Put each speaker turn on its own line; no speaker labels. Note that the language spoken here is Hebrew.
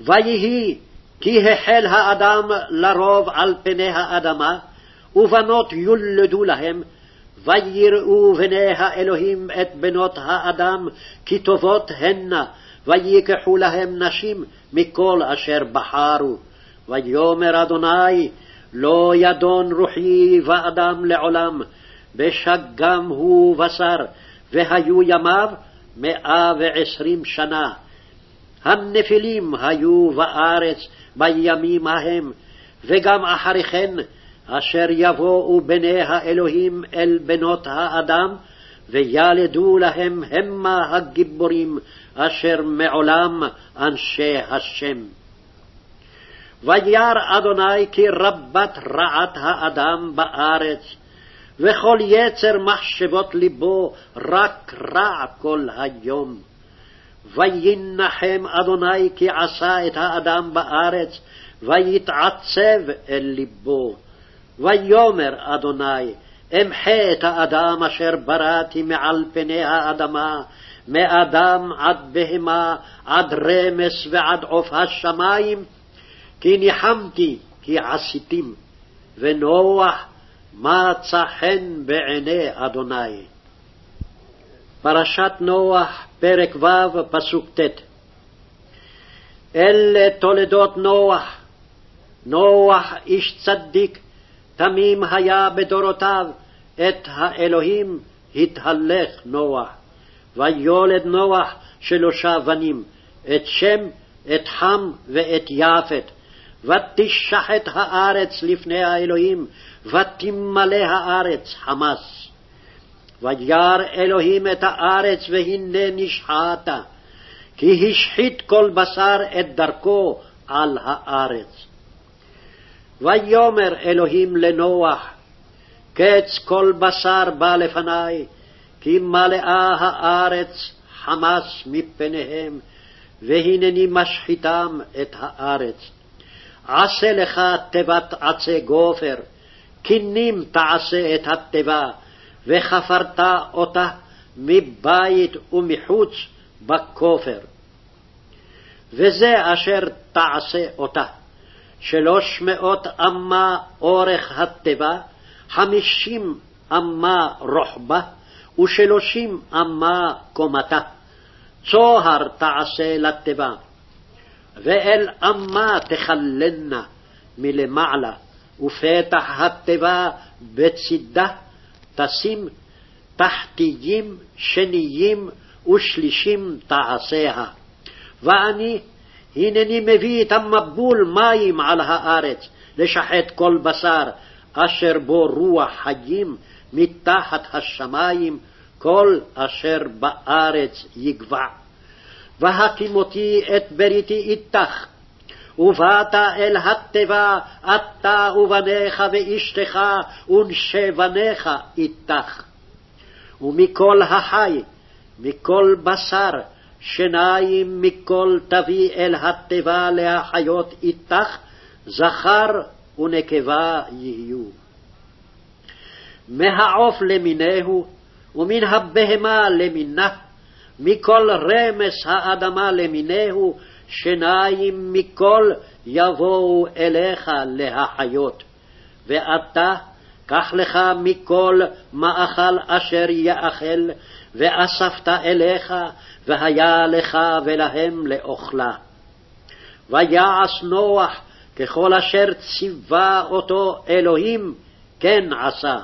ויהי כי החל האדם לרוב על פני האדמה, ובנות יולדו להם, ויראו בני האלוהים את בנות האדם כי טובות הנה, ויקחו להם נשים מכל אשר בחרו. ויאמר אדוני, לא ידון רוחי באדם לעולם, בשגם הוא בשר, והיו ימיו מאה ועשרים שנה. הנפילים היו בארץ בימים ההם, וגם אחרי כן, אשר יבואו בני האלוהים אל בנות האדם, וילדו להם המה הגיבורים, אשר מעולם אנשי השם. וירא אדוני כי רבת רעת האדם בארץ, וכל יצר מחשבות לבו רק רע כל היום. וינחם אדוני כי עשה את האדם בארץ, ויתעצב אל לבו. ויאמר אדוני, אמחה את האדם אשר בראתי מעל פני האדמה, מאדם עד בהמה, עד רמס ועד עוף השמים, כי ניחמתי כי עשיתים, ונוח מצא חן בעיני אדוני. פרשת נוח, פרק ו', פסוק ט' אלה תולדות נוח. נוח איש צדיק, תמים היה בדורותיו, את האלוהים התהלך נוח. ויולד נוח שלושה בנים, את שם, את חם ואת יפת. ותשחט הארץ לפני האלוהים, ותמלא הארץ חמס. וירא אלוהים את הארץ, והנה נשחטה, כי השחית כל בשר את דרכו על הארץ. ויאמר אלוהים לנוח, קץ כל בשר בא לפני, כי מלאה הארץ חמס מפניהם, והנני משחיתם את הארץ. עשה לך תיבת עצי גופר, קינים תעשה את התיבה, וחפרת אותה מבית ומחוץ בכופר. וזה אשר תעשה אותה, שלוש מאות אמה אורך התיבה, חמישים אמה רוחבה, ושלושים אמה קומתה. צוהר תעשה לתיבה, ואל אמה תכללנה מלמעלה, ופתח התיבה בצדה תשים תחתיים, שניים ושלישים תעשיה. ואני, הנני מביא את המבול מים על הארץ, לשחט כל בשר, אשר בו רוח חיים, מתחת השמים, כל אשר בארץ יגבע. והקימותי את בריתי איתך, ובאת אל התיבה, אתה ובניך ואשתך ונשי בניך איתך. ומכל החי, מכל בשר, שניים מכל תביא אל התיבה להחיות איתך, זכר ונקבה יהיו. מהעוף למינהו, ומן הבהמה למינה, מכל רמס האדמה למינהו, שניים מכל יבואו אליך להחיות. ואתה, קח לך מכל מאכל אשר יאכל, ואספת אליך, והיה לך ולהם לאוכלה. ויעש נוח ככל אשר ציווה אותו אלוהים, כן עשה.